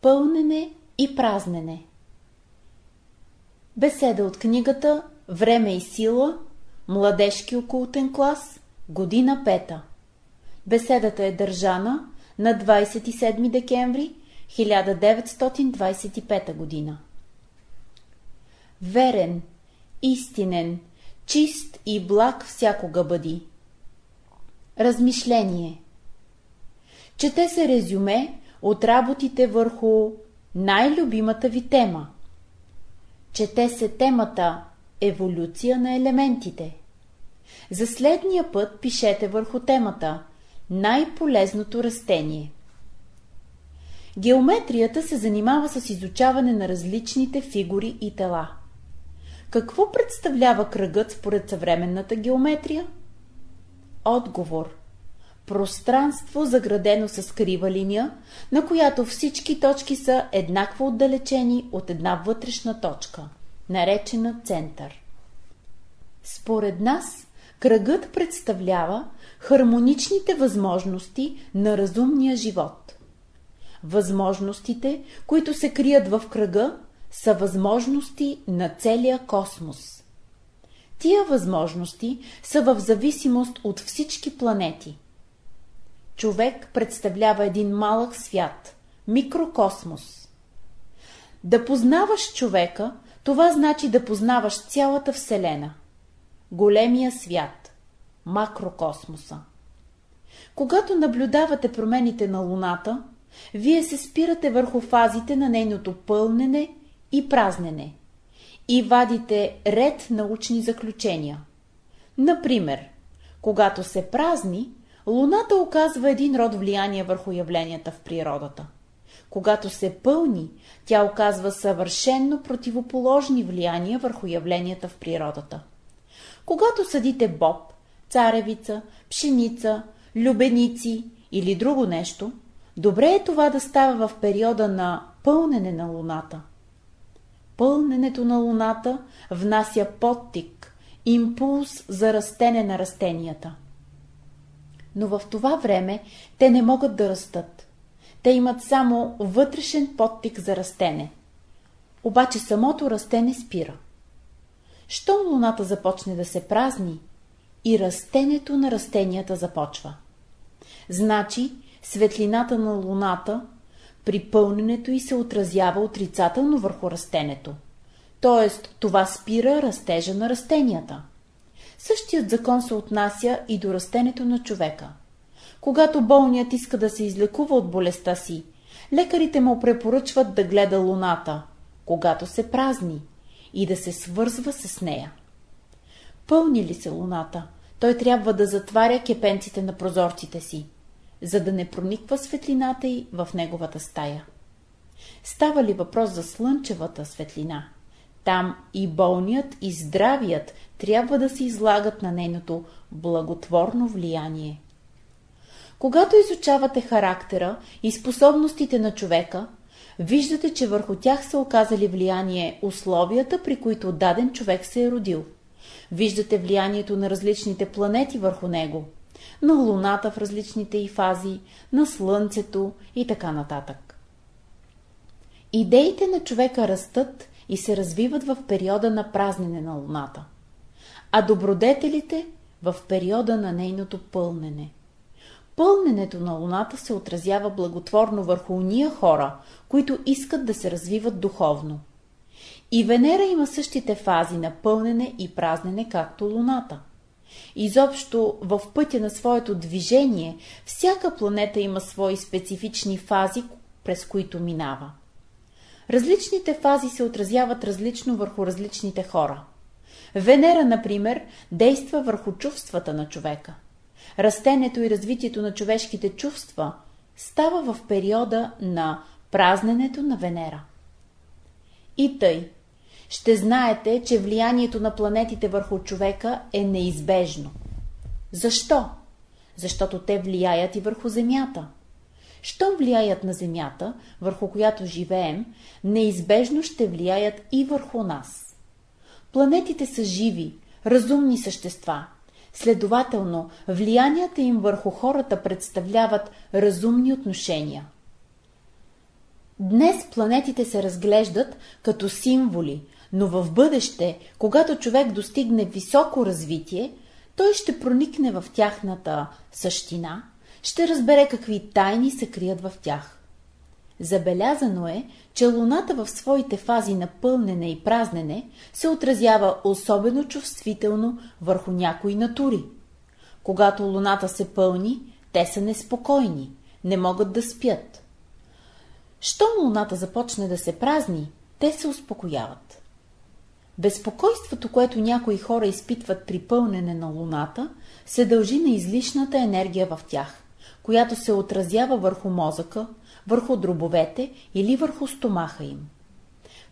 Пълнене и празнене Беседа от книгата Време и сила, Младежки окултен клас, година пета. Беседата е държана на 27 декември 1925 година. Верен, истинен, чист и благ всякога бъди. Размишление Чете се резюме от работите върху най-любимата ви тема. Чете се темата Еволюция на елементите. За следния път пишете върху темата Най-полезното растение. Геометрията се занимава с изучаване на различните фигури и тела. Какво представлява кръгът според съвременната геометрия? Отговор Пространство заградено с крива линия, на която всички точки са еднакво отдалечени от една вътрешна точка, наречена център. Според нас, кръгът представлява хармоничните възможности на разумния живот. Възможностите, които се крият в кръга, са възможности на целия космос. Тия възможности са в зависимост от всички планети. Човек представлява един малък свят, микрокосмос. Да познаваш човека, това значи да познаваш цялата Вселена, големия свят, макрокосмоса. Когато наблюдавате промените на Луната, вие се спирате върху фазите на нейното пълнене и празнене и вадите ред научни заключения. Например, когато се празни, Луната оказва един род влияние върху явленията в природата. Когато се пълни, тя оказва съвършенно противоположни влияния върху явленията в природата. Когато съдите боб, царевица, пшеница, любеници или друго нещо, добре е това да става в периода на пълнене на Луната. Пълненето на Луната внася подтик, импулс за растене на растенията. Но в това време те не могат да растат. Те имат само вътрешен подтик за растене. Обаче самото растене спира. Щом луната започне да се празни, и растенето на растенията започва. Значи, светлината на луната при пълненето и се отразява отрицателно върху растенето. Тоест, това спира растежа на растенията. Същият закон се отнася и до растенето на човека. Когато болният иска да се излекува от болестта си, лекарите му препоръчват да гледа луната, когато се празни, и да се свързва с нея. Пълни ли се луната, той трябва да затваря кепенците на прозорците си, за да не прониква светлината й в неговата стая. Става ли въпрос за слънчевата светлина? Там и болният, и здравият трябва да се излагат на нейното благотворно влияние. Когато изучавате характера и способностите на човека, виждате, че върху тях са оказали влияние условията, при които даден човек се е родил. Виждате влиянието на различните планети върху него, на Луната в различните й фази, на Слънцето и така нататък. Идеите на човека растат и се развиват в периода на празнене на Луната, а добродетелите в периода на нейното пълнене. Пълненето на Луната се отразява благотворно върху уния хора, които искат да се развиват духовно. И Венера има същите фази на пълнене и празнене, както Луната. Изобщо в пътя на своето движение всяка планета има свои специфични фази, през които минава. Различните фази се отразяват различно върху различните хора. Венера, например, действа върху чувствата на човека. Растенето и развитието на човешките чувства става в периода на празненето на Венера. И тъй, ще знаете, че влиянието на планетите върху човека е неизбежно. Защо? Защото те влияят и върху Земята. Щом влияят на Земята, върху която живеем, неизбежно ще влияят и върху нас. Планетите са живи, разумни същества. Следователно, влиянията им върху хората представляват разумни отношения. Днес планетите се разглеждат като символи, но в бъдеще, когато човек достигне високо развитие, той ще проникне в тяхната същина, ще разбере какви тайни се крият в тях. Забелязано е, че Луната в своите фази на пълнене и празнене се отразява особено чувствително върху някои натури. Когато Луната се пълни, те са неспокойни, не могат да спят. Щом Луната започне да се празни, те се успокояват. Безпокойството, което някои хора изпитват при пълнене на Луната, се дължи на излишната енергия в тях, която се отразява върху мозъка, върху дробовете или върху стомаха им.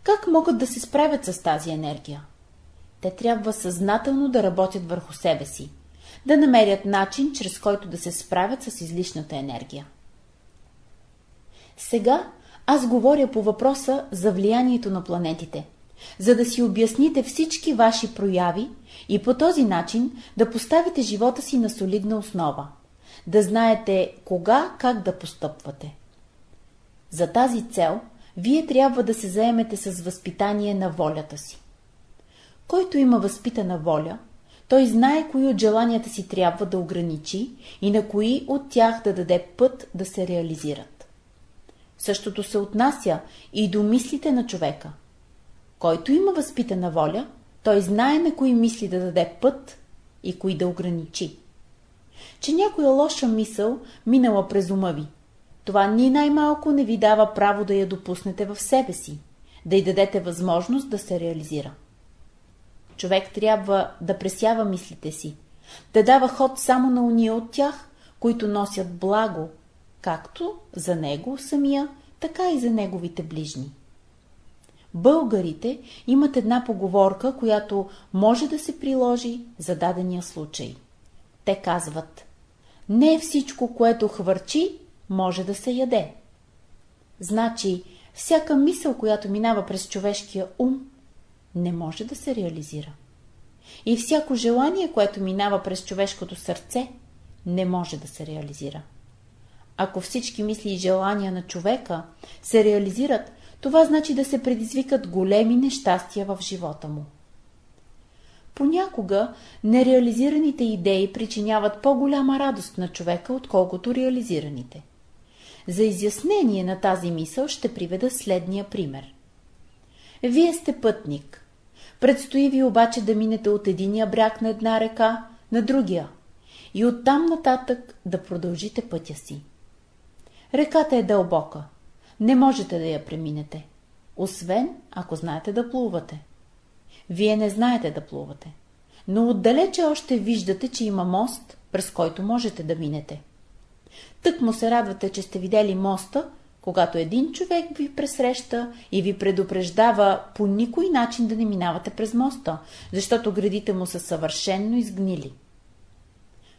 Как могат да се справят с тази енергия? Те трябва съзнателно да работят върху себе си, да намерят начин, чрез който да се справят с излишната енергия. Сега аз говоря по въпроса за влиянието на планетите, за да си обясните всички ваши прояви и по този начин да поставите живота си на солидна основа, да знаете кога как да постъпвате. За тази цел вие трябва да се заемете с възпитание на волята си. Който има възпитана воля, той знае кои от желанията си трябва да ограничи и на кои от тях да даде път да се реализират. Същото се отнася и до мислите на човека. Който има възпитана воля, той знае на кои мисли да даде път и кои да ограничи. Че някоя лоша мисъл минала през ума ви, това ни най-малко не ви дава право да я допуснете в себе си, да й дадете възможност да се реализира. Човек трябва да пресява мислите си, да дава ход само на уния от тях, които носят благо, както за него самия, така и за неговите ближни. Българите имат една поговорка, която може да се приложи за дадения случай. Те казват Не всичко, което хвърчи, може да се яде. Значи, всяка мисъл, която минава през човешкия ум, не може да се реализира. И всяко желание, което минава през човешкото сърце, не може да се реализира. Ако всички мисли и желания на човека се реализират, това значи да се предизвикат големи нещастия в живота му. Понякога нереализираните идеи причиняват по-голяма радост на човека, отколкото реализираните. За изяснение на тази мисъл ще приведа следния пример. Вие сте пътник. Предстои ви обаче да минете от единия бряг на една река на другия и оттам нататък да продължите пътя си. Реката е дълбока. Не можете да я преминете. Освен, ако знаете да плувате. Вие не знаете да плувате. Но отдалече още виждате, че има мост, през който можете да минете. Тък му се радвате, че сте видели моста, когато един човек ви пресреща и ви предупреждава по никой начин да не минавате през моста, защото градите му са съвършенно изгнили.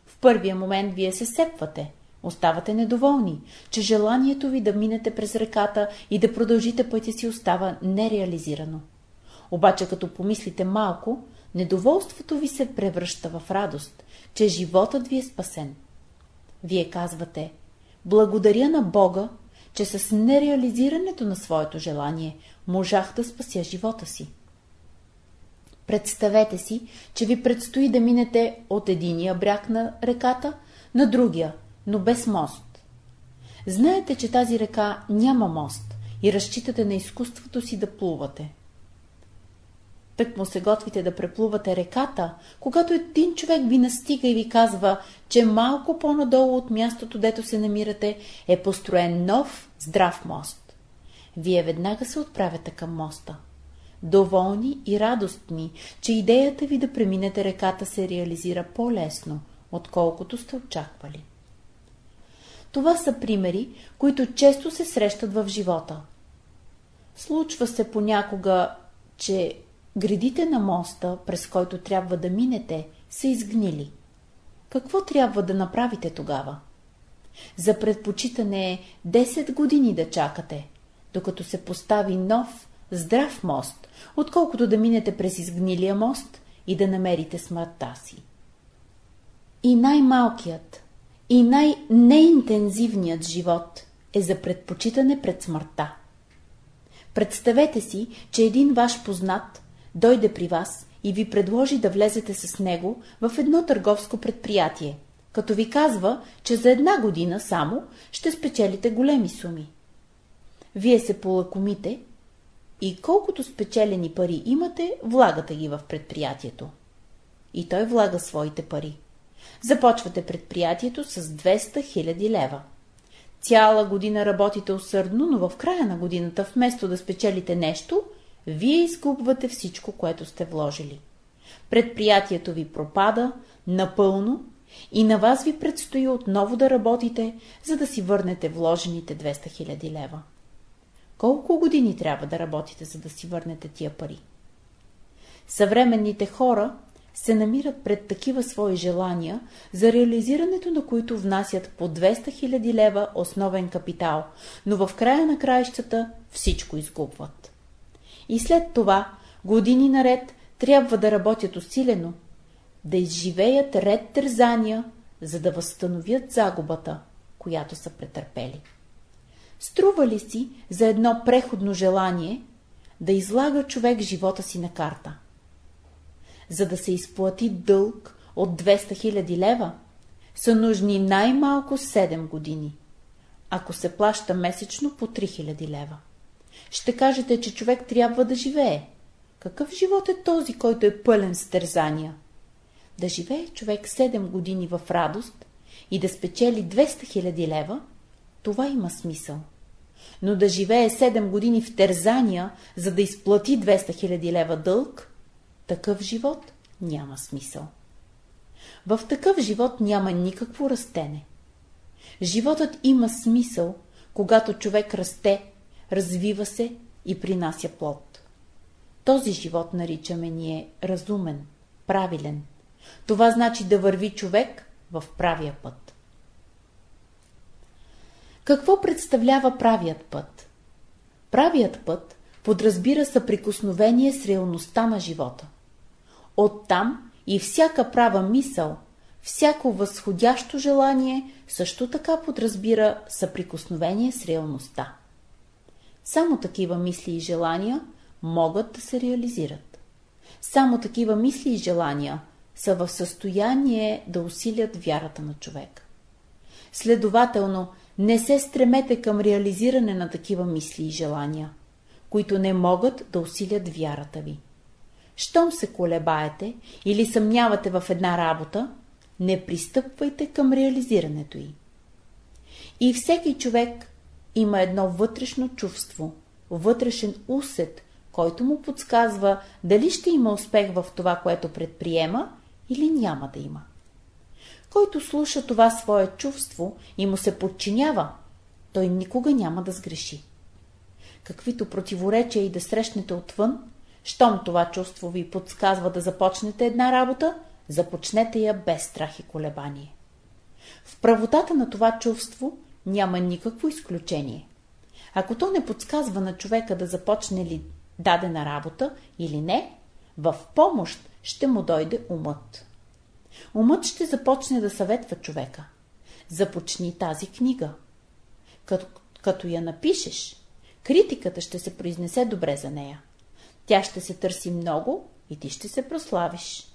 В първия момент вие се сепвате, оставате недоволни, че желанието ви да минете през реката и да продължите пътя си остава нереализирано. Обаче като помислите малко, недоволството ви се превръща в радост, че животът ви е спасен. Вие казвате, благодаря на Бога, че с нереализирането на своето желание можах да спася живота си. Представете си, че ви предстои да минете от единия бряг на реката на другия, но без мост. Знаете, че тази река няма мост и разчитате на изкуството си да плувате. Тък му се готвите да преплувате реката, когато един човек ви настига и ви казва, че малко по-надолу от мястото, дето се намирате, е построен нов, здрав мост. Вие веднага се отправяте към моста. Доволни и радостни, че идеята ви да преминете реката се реализира по-лесно, отколкото сте очаквали. Това са примери, които често се срещат в живота. Случва се понякога, че Гредите на моста, през който трябва да минете, са изгнили. Какво трябва да направите тогава? За предпочитане е 10 години да чакате, докато се постави нов, здрав мост, отколкото да минете през изгнилия мост и да намерите смъртта си. И най-малкият, и най-неинтензивният живот е за предпочитане пред смъртта. Представете си, че един ваш познат дойде при вас и ви предложи да влезете с него в едно търговско предприятие, като ви казва, че за една година само ще спечелите големи суми. Вие се полакомите и колкото спечелени пари имате, влагате ги в предприятието. И той влага своите пари. Започвате предприятието с 200 000 лева. Цяла година работите усърдно, но в края на годината, вместо да спечелите нещо, вие изгубвате всичко, което сте вложили. Предприятието ви пропада напълно и на вас ви предстои отново да работите, за да си върнете вложените 200 000 лева. Колко години трябва да работите, за да си върнете тия пари? Съвременните хора се намират пред такива свои желания, за реализирането на които внасят по 200 000 лева основен капитал, но в края на краищата всичко изгубват. И след това, години наред, трябва да работят усилено, да изживеят ред тързания, за да възстановят загубата, която са претърпели. Струва ли си за едно преходно желание да излага човек живота си на карта? За да се изплати дълг от 200 000 лева, са нужни най-малко 7 години, ако се плаща месечно по 3000 лева. Ще кажете, че човек трябва да живее. Какъв живот е този, който е пълен с тързания? Да живее човек 7 години в радост и да спечели 200 000 лева, това има смисъл. Но да живее 7 години в терзания, за да изплати 200 000 лева дълг, такъв живот няма смисъл. В такъв живот няма никакво растене. Животът има смисъл, когато човек расте, развива се и принася плод. Този живот наричаме ние разумен, правилен. Това значи да върви човек в правия път. Какво представлява правият път? Правият път подразбира съприкосновение с реалността на живота. Оттам и всяка права мисъл, всяко възходящо желание също така подразбира съприкосновение с реалността. Само такива мисли и желания могат да се реализират. Само такива мисли и желания са в състояние да усилят вярата на човек. Следователно, не се стремете към реализиране на такива мисли и желания, които не могат да усилят вярата ви. Щом се колебаете или съмнявате в една работа, не пристъпвайте към реализирането й. И всеки човек има едно вътрешно чувство, вътрешен усет, който му подсказва дали ще има успех в това, което предприема или няма да има. Който слуша това свое чувство и му се подчинява, той никога няма да сгреши. Каквито противоречия и да срещнете отвън, щом това чувство ви подсказва да започнете една работа, започнете я без страх и колебание. В правотата на това чувство няма никакво изключение. Ако то не подсказва на човека да започне ли дадена работа или не, в помощ ще му дойде умът. Умът ще започне да съветва човека. Започни тази книга. Като, като я напишеш, критиката ще се произнесе добре за нея. Тя ще се търси много и ти ще се прославиш.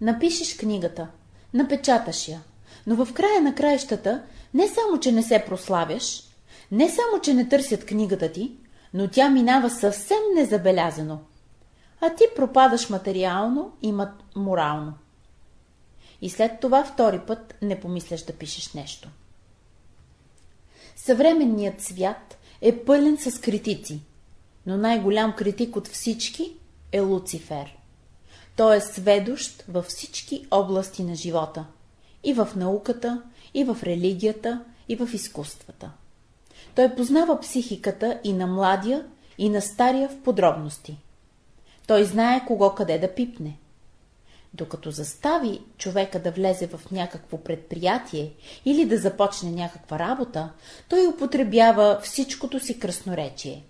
Напишеш книгата, напечаташ я, но в края на краищата не само, че не се прославяш, не само, че не търсят книгата ти, но тя минава съвсем незабелязано, а ти пропадаш материално и морално. И след това втори път не помисляш да пишеш нещо. Съвременният свят е пълен с критици, но най-голям критик от всички е Луцифер. Той е сведощ във всички области на живота. И в науката, и в религията, и в изкуствата. Той познава психиката и на младия, и на стария в подробности. Той знае кого къде да пипне. Докато застави човека да влезе в някакво предприятие или да започне някаква работа, той употребява всичкото си красноречие.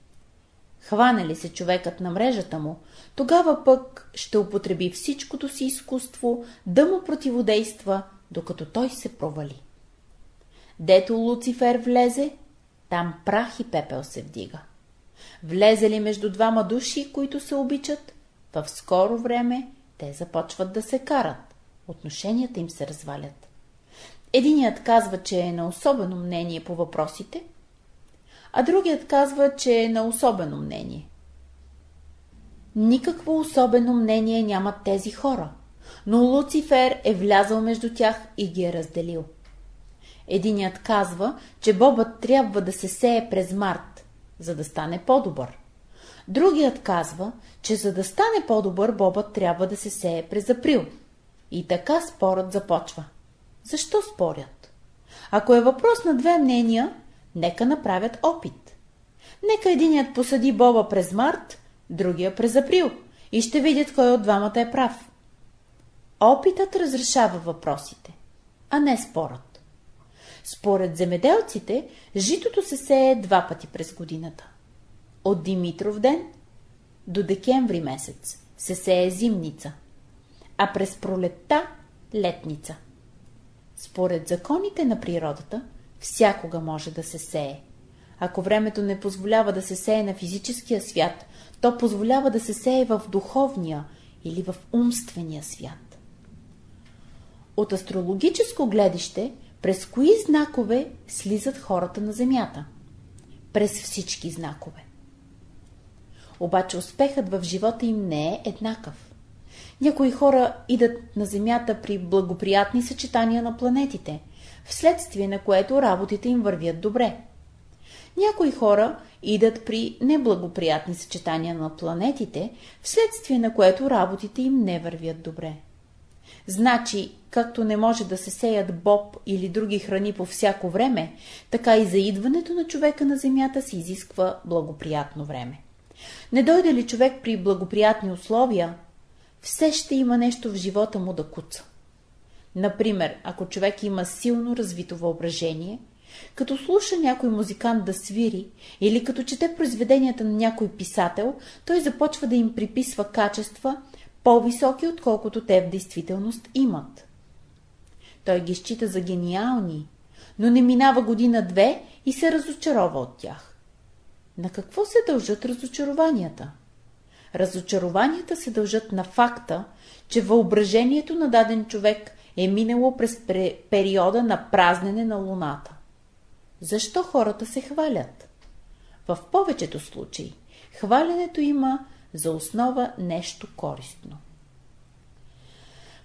Хване ли се човекът на мрежата му, тогава пък ще употреби всичкото си изкуство да му противодейства, докато той се провали. Дето Луцифер влезе, там прах и пепел се вдига. Влезе ли между двама души, които се обичат, в скоро време те започват да се карат. Отношенията им се развалят. Единият казва, че е на особено мнение по въпросите, а другият казва, че е на особено мнение. Никакво особено мнение нямат тези хора, но Луцифер е влязъл между тях и ги е разделил. Единият казва, че бобът трябва да се сее през март, за да стане по-добър. Другият казва, че за да стане по-добър, бобът трябва да се сее през април. И така спорът започва. Защо спорят? Ако е въпрос на две мнения, нека направят опит. Нека единият посади боба през март, другия през април и ще видят кой от двамата е прав. Опитът разрешава въпросите, а не спорът. Според земеделците, житото се сее два пъти през годината. От Димитров ден до декември месец се сее зимница, а през пролетта – летница. Според законите на природата, всякога може да се сее. Ако времето не позволява да се сее на физическия свят, то позволява да се сее в духовния или в умствения свят. От астрологическо гледище, през кои знакове слизат хората на Земята? През всички знакове. Обаче успехът в живота им не е еднакъв. Някои хора идат на Земята при благоприятни съчетания на планетите, вследствие на което работите им вървят добре. Някои хора идат при неблагоприятни съчетания на планетите, вследствие на което работите им не вървят добре. Значи, както не може да се сеят боб или други храни по всяко време, така и за идването на човека на Земята се изисква благоприятно време. Не дойде ли човек при благоприятни условия, все ще има нещо в живота му да куца. Например, ако човек има силно развито въображение, като слуша някой музикант да свири или като чете произведенията на някой писател, той започва да им приписва качества по-високи, отколкото те в действителност имат. Той ги счита за гениални, но не минава година-две и се разочарова от тях. На какво се дължат разочарованията? Разочарованията се дължат на факта, че въображението на даден човек е минало през периода на празнене на Луната. Защо хората се хвалят? В повечето случаи хвалянето има за основа нещо користно.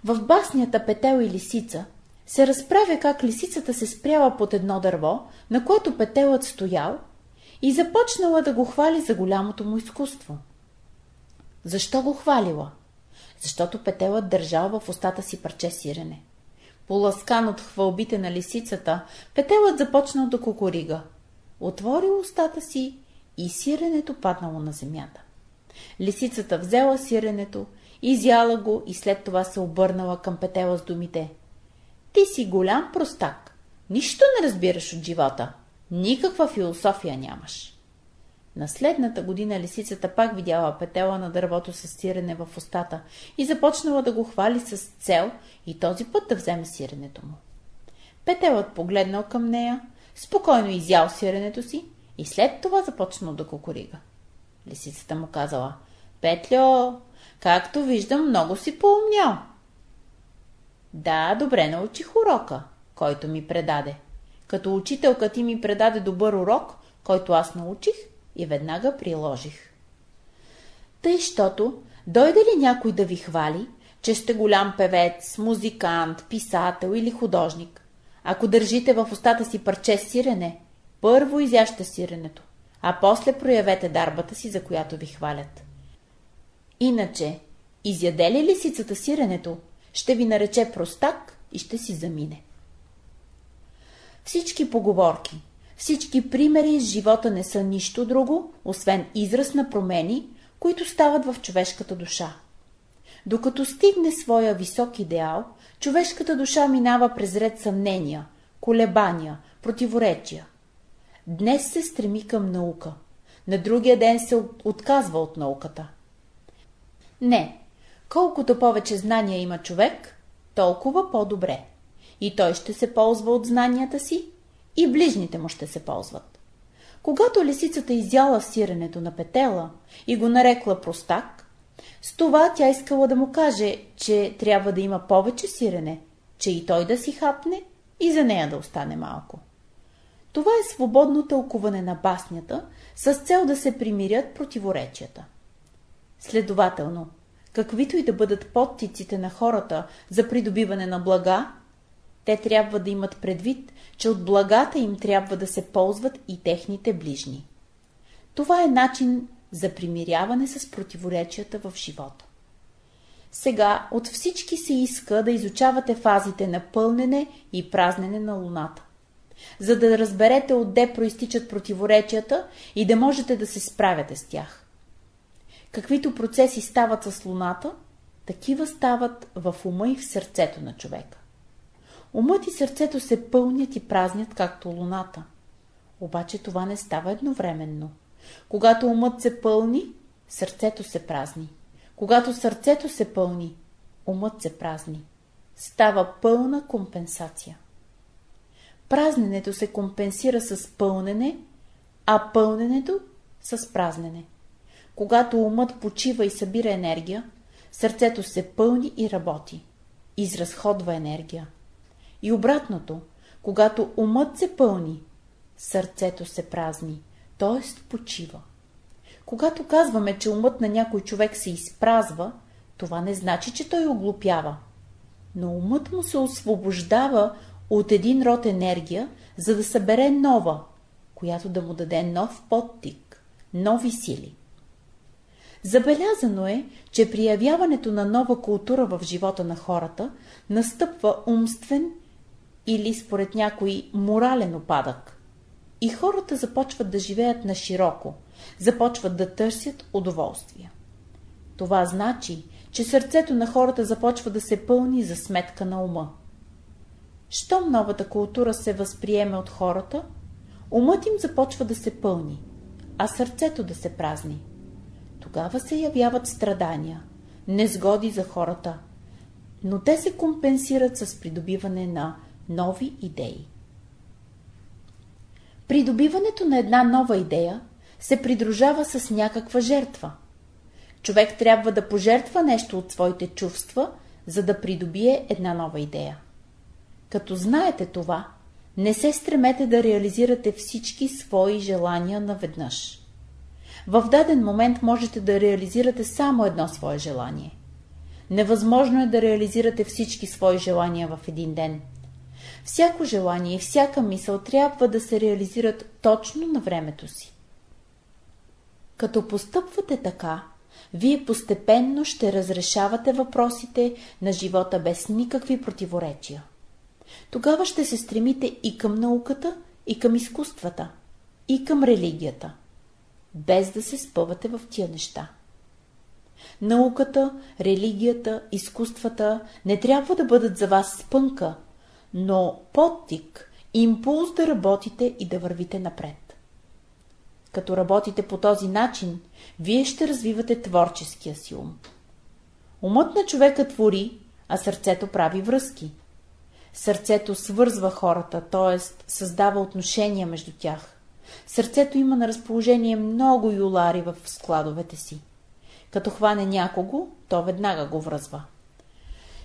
В баснята Петел и лисица се разправя как лисицата се спряла под едно дърво, на което петелът стоял и започнала да го хвали за голямото му изкуство. Защо го хвалила? Защото петелът държал в устата си парче сирене. Поласкан от хвалбите на лисицата, петелът започнал да кукурига. Отворил устата си и сиренето паднало на земята. Лисицата взела сиренето, изяла го и след това се обърнала към петела с думите. Ти си голям простак, нищо не разбираш от живота. Никаква философия нямаш. На следната година лисицата пак видяла петела на дървото с сирене в устата и започнала да го хвали с цел и този път да вземе сиренето му. Петелът погледнал към нея, спокойно изял сиренето си и след това започнал да кукурига. Лисицата му казала, Петлю, както виждам, много си поумнял. Да, добре научих урока, който ми предаде. Като учителка ти ми предаде добър урок, който аз научих и веднага приложих. Тъй, щото, дойде ли някой да ви хвали, че сте голям певец, музикант, писател или художник, ако държите в устата си парче сирене, първо изяща сиренето, а после проявете дарбата си, за която ви хвалят. Иначе, изяде ли лисицата сиренето, ще ви нарече простак и ще си замине. Всички поговорки, всички примери с живота не са нищо друго, освен израз на промени, които стават в човешката душа. Докато стигне своя висок идеал, човешката душа минава през ред съмнения, колебания, противоречия. Днес се стреми към наука, на другия ден се отказва от науката. Не, колкото повече знания има човек, толкова по-добре и той ще се ползва от знанията си, и ближните му ще се ползват. Когато лисицата изяла сиренето на петела и го нарекла простак, с това тя искала да му каже, че трябва да има повече сирене, че и той да си хапне и за нея да остане малко. Това е свободно тълкуване на баснята с цел да се примирят противоречията. Следователно, каквито и да бъдат подтиците на хората за придобиване на блага, те трябва да имат предвид, че от благата им трябва да се ползват и техните ближни. Това е начин за примиряване с противоречията в живота. Сега от всички се иска да изучавате фазите на пълнене и празнене на Луната, за да разберете отде проистичат противоречията и да можете да се справяте с тях. Каквито процеси стават с Луната, такива стават в ума и в сърцето на човека. Умът и сърцето се пълнят и празнят, както Луната. Обаче това не става едновременно. Когато умът се пълни, сърцето се празни. Когато сърцето се пълни, умът се празни. Става пълна компенсация. Празненето се компенсира с пълнене, а пълненето с празнене. Когато умът почива и събира енергия, сърцето се пълни и работи. Изразходва енергия. И обратното, когато умът се пълни, сърцето се празни, т.е. почива. Когато казваме, че умът на някой човек се изпразва, това не значи, че той оглупява. Но умът му се освобождава от един род енергия, за да събере нова, която да му даде нов подтик, нови сили. Забелязано е, че при явяването на нова култура в живота на хората настъпва умствен или според някой морален опадък. И хората започват да живеят на широко, започват да търсят удоволствия. Това значи, че сърцето на хората започва да се пълни за сметка на ума. Щом новата култура се възприеме от хората, умът им започва да се пълни, а сърцето да се празни. Тогава се явяват страдания, незгоди за хората, но те се компенсират с придобиване на нови идеи. Придобиването на една нова идея се придружава с някаква жертва. Човек трябва да пожертва нещо от своите чувства, за да придобие една нова идея. Като знаете това, не се стремете да реализирате всички свои желания наведнъж. В даден момент можете да реализирате само едно свое желание. Невъзможно е да реализирате всички свои желания в един ден – Всяко желание и всяка мисъл трябва да се реализират точно на времето си. Като постъпвате така, вие постепенно ще разрешавате въпросите на живота без никакви противоречия. Тогава ще се стремите и към науката, и към изкуствата, и към религията, без да се спъвате в тия неща. Науката, религията, изкуствата не трябва да бъдат за вас спънка, но подтик, импулс да работите и да вървите напред. Като работите по този начин, вие ще развивате творческия си ум. Умът на човека твори, а сърцето прави връзки. Сърцето свързва хората, т.е. създава отношения между тях. Сърцето има на разположение много юлари в складовете си. Като хване някого, то веднага го връзва.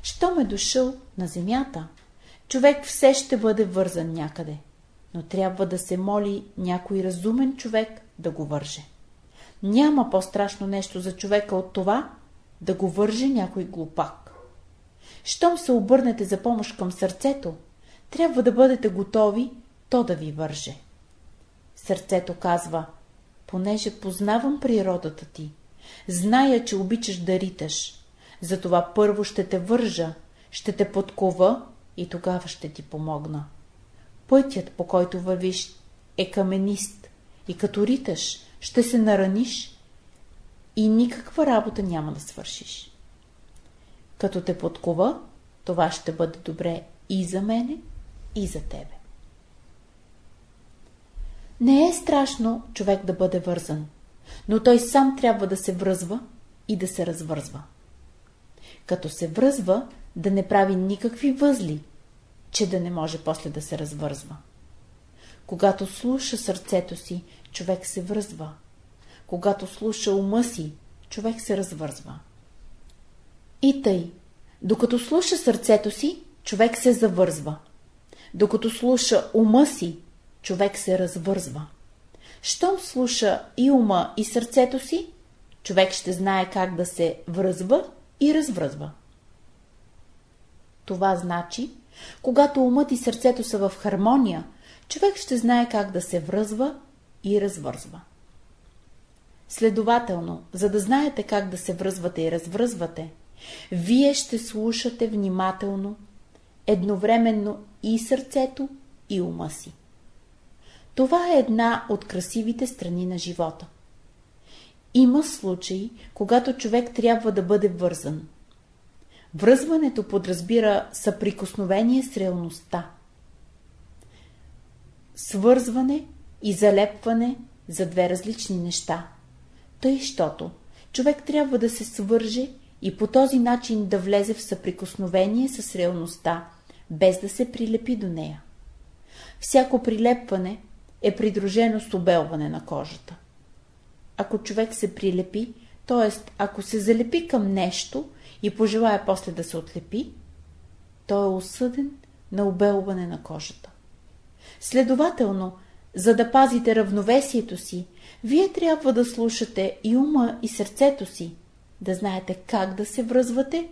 Щом е дошъл на земята, човек все ще бъде вързан някъде, но трябва да се моли някой разумен човек да го върже. Няма по-страшно нещо за човека от това да го върже някой глупак. Щом се обърнете за помощ към сърцето, трябва да бъдете готови то да ви върже. Сърцето казва, понеже познавам природата ти, зная, че обичаш да риташ, затова първо ще те вържа, ще те подкова и тогава ще ти помогна. Пътят, по който вървиш, е каменист и като риташ, ще се нараниш и никаква работа няма да свършиш. Като те подкова, това ще бъде добре и за мене, и за тебе. Не е страшно човек да бъде вързан, но той сам трябва да се връзва и да се развързва. Като се връзва, да не прави никакви възли, че да не може после да се развързва. Когато слуша сърцето си, човек се връзва. Когато слуша ума си, човек се развързва. И тъй, докато слуша сърцето си, човек се завързва. Докато слуша ума си, човек се развързва. Щом слуша и ума и сърцето си, човек ще знае как да се връзва и развръзва. Това значи, когато умът и сърцето са в хармония, човек ще знае как да се връзва и развързва. Следователно, за да знаете как да се връзвате и развръзвате, вие ще слушате внимателно, едновременно и сърцето, и ума си. Това е една от красивите страни на живота. Има случаи, когато човек трябва да бъде вързан. Връзването подразбира съприкосновение с реалността. Свързване и залепване за две различни неща. Тъй, щото човек трябва да се свърже и по този начин да влезе в съприкосновение с реалността, без да се прилепи до нея. Всяко прилепване е придружено с обелване на кожата. Ако човек се прилепи, т.е. ако се залепи към нещо и пожелая после да се отлепи, той е осъден на обелване на кожата. Следователно, за да пазите равновесието си, вие трябва да слушате и ума, и сърцето си, да знаете как да се връзвате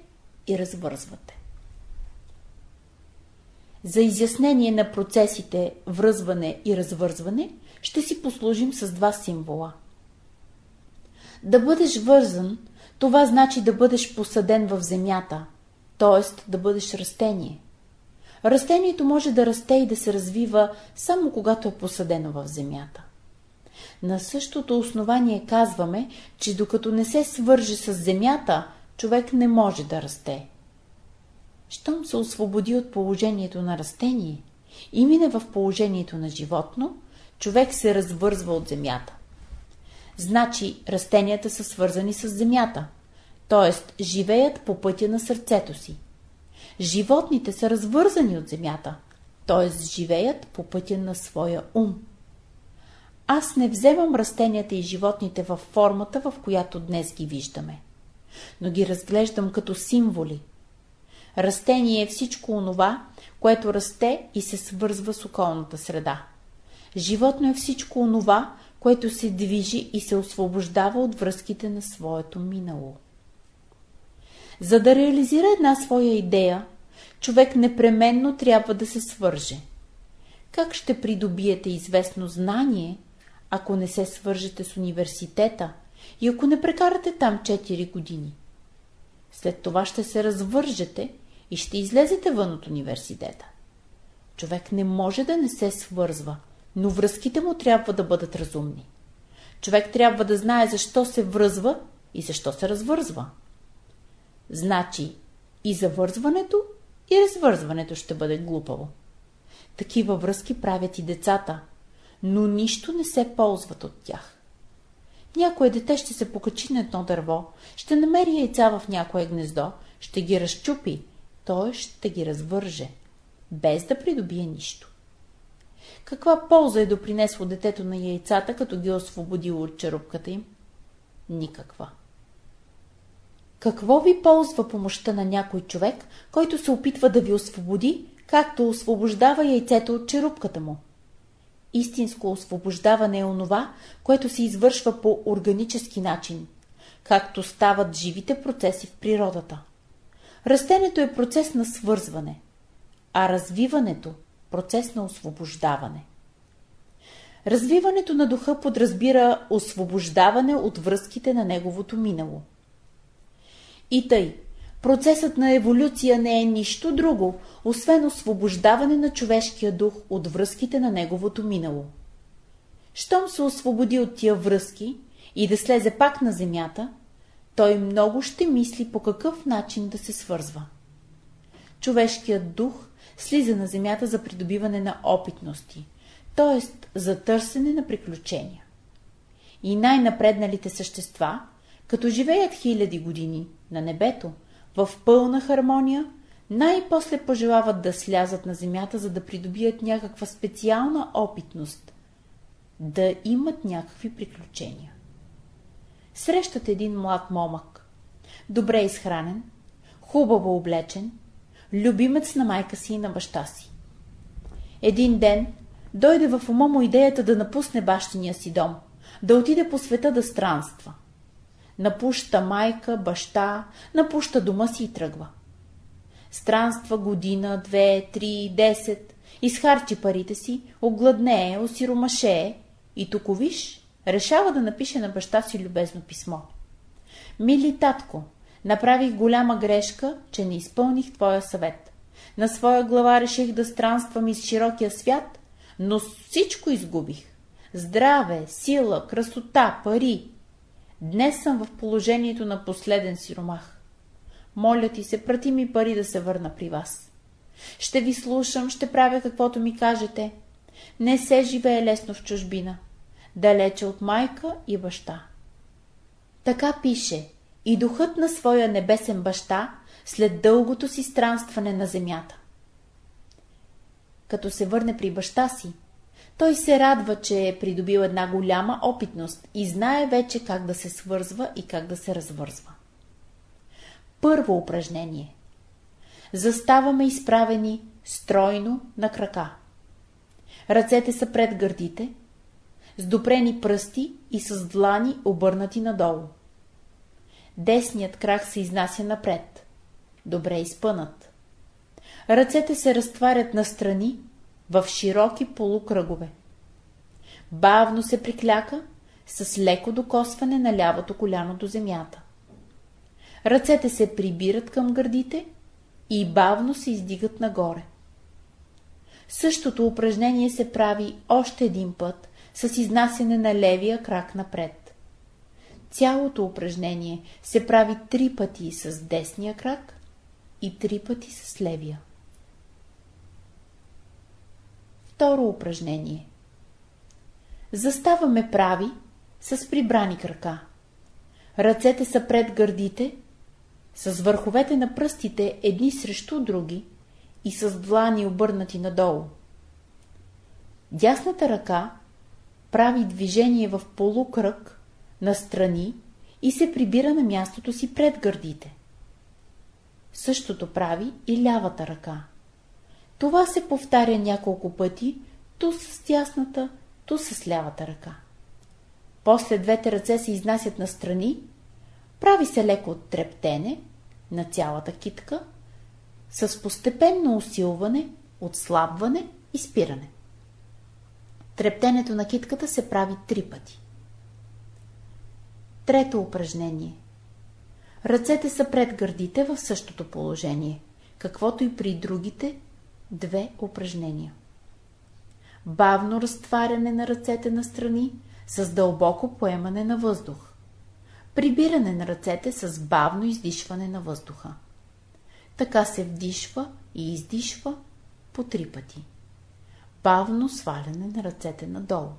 и развързвате. За изяснение на процесите връзване и развързване ще си послужим с два символа. Да бъдеш вързан, това значи да бъдеш посаден в земята, т.е. да бъдеш растение. Растението може да расте и да се развива само когато е посадено в земята. На същото основание казваме, че докато не се свърже с земята, човек не може да расте. Щом се освободи от положението на растение и мине в положението на животно, човек се развързва от земята. Значи растенията са свързани с земята, т.е. живеят по пътя на сърцето си. Животните са развързани от земята, т.е. живеят по пътя на своя ум. Аз не вземам растенията и животните в формата, в която днес ги виждаме, но ги разглеждам като символи. Растение е всичко онова, което расте и се свързва с околната среда. Животно е всичко онова, което се движи и се освобождава от връзките на своето минало. За да реализира една своя идея, човек непременно трябва да се свърже. Как ще придобиете известно знание, ако не се свържете с университета и ако не прекарате там 4 години? След това ще се развържете и ще излезете вън от университета. Човек не може да не се свързва, но връзките му трябва да бъдат разумни. Човек трябва да знае защо се връзва и защо се развързва. Значи и завързването, и развързването ще бъде глупаво. Такива връзки правят и децата, но нищо не се ползват от тях. Някое дете ще се покачи на едно дърво, ще намери яйца в някое гнездо, ще ги разчупи, той ще ги развърже, без да придобие нищо. Каква полза е допринесло детето на яйцата, като ги освободило от черупката им? Никаква. Какво ви ползва помощта на някой човек, който се опитва да ви освободи, както освобождава яйцето от черупката му? Истинско освобождаване е онова, което се извършва по органически начин, както стават живите процеси в природата. Растението е процес на свързване, а развиването – процес на освобождаване. Развиването на духа подразбира освобождаване от връзките на неговото минало. И тъй, процесът на еволюция не е нищо друго, освен освобождаване на човешкия дух от връзките на неговото минало. Щом се освободи от тия връзки и да слезе пак на земята, той много ще мисли по какъв начин да се свързва. Човешкият дух слиза на земята за придобиване на опитности, т.е. за търсене на приключения. И най-напредналите същества, като живеят хиляди години на небето, в пълна хармония, най-после пожелават да слязат на земята, за да придобият някаква специална опитност, да имат някакви приключения. Срещат един млад момък, добре изхранен, хубаво облечен, любимец на майка си и на баща си. Един ден дойде в ума му идеята да напусне бащиния си дом, да отиде по света да странства. Напуща майка, баща, напуща дома си и тръгва. Странства година, две, три, десет, изхарчи парите си, огладнее, осиромашее и тук виж, решава да напише на баща си любезно писмо. Мили татко, направих голяма грешка, че не изпълних твоя съвет. На своя глава реших да странствам из широкия свят, но всичко изгубих. Здраве, сила, красота, пари. Днес съм в положението на последен сиромах. Моля ти се, прати ми пари да се върна при вас. Ще ви слушам, ще правя каквото ми кажете. Не се живее лесно в чужбина. Далече от майка и баща. Така пише и духът на своя небесен баща след дългото си странстване на земята. Като се върне при баща си, той се радва, че е придобил една голяма опитност и знае вече как да се свързва и как да се развързва. Първо упражнение. Заставаме изправени стройно на крака. Ръцете са пред гърдите, с допрени пръсти и с длани обърнати надолу. Десният крак се изнася напред. Добре изпънат. Ръцете се разтварят настрани в широки полукръгове. Бавно се прикляка с леко докосване на лявото коляно до земята. Ръцете се прибират към гърдите и бавно се издигат нагоре. Същото упражнение се прави още един път с изнасяне на левия крак напред. Цялото упражнение се прави три пъти с десния крак и три пъти с левия. Второ упражнение. Заставаме прави с прибрани крака. Ръцете са пред гърдите, с върховете на пръстите едни срещу други и с длани обърнати надолу. Дясната ръка прави движение в полукръг настрани и се прибира на мястото си пред гърдите. Същото прави и лявата ръка. Това се повтаря няколко пъти, ту с тясната, ту с лявата ръка. После двете ръце се изнасят на страни, прави се леко трептене на цялата китка, с постепенно усилване, отслабване и спиране. Трептенето на китката се прави три пъти. Трето упражнение. Ръцете са пред гърдите в същото положение, каквото и при другите две упражнения. Бавно разтваряне на ръцете на страни с дълбоко поемане на въздух. Прибиране на ръцете с бавно издишване на въздуха. Така се вдишва и издишва по три пъти. Бавно сваляне на ръцете надолу.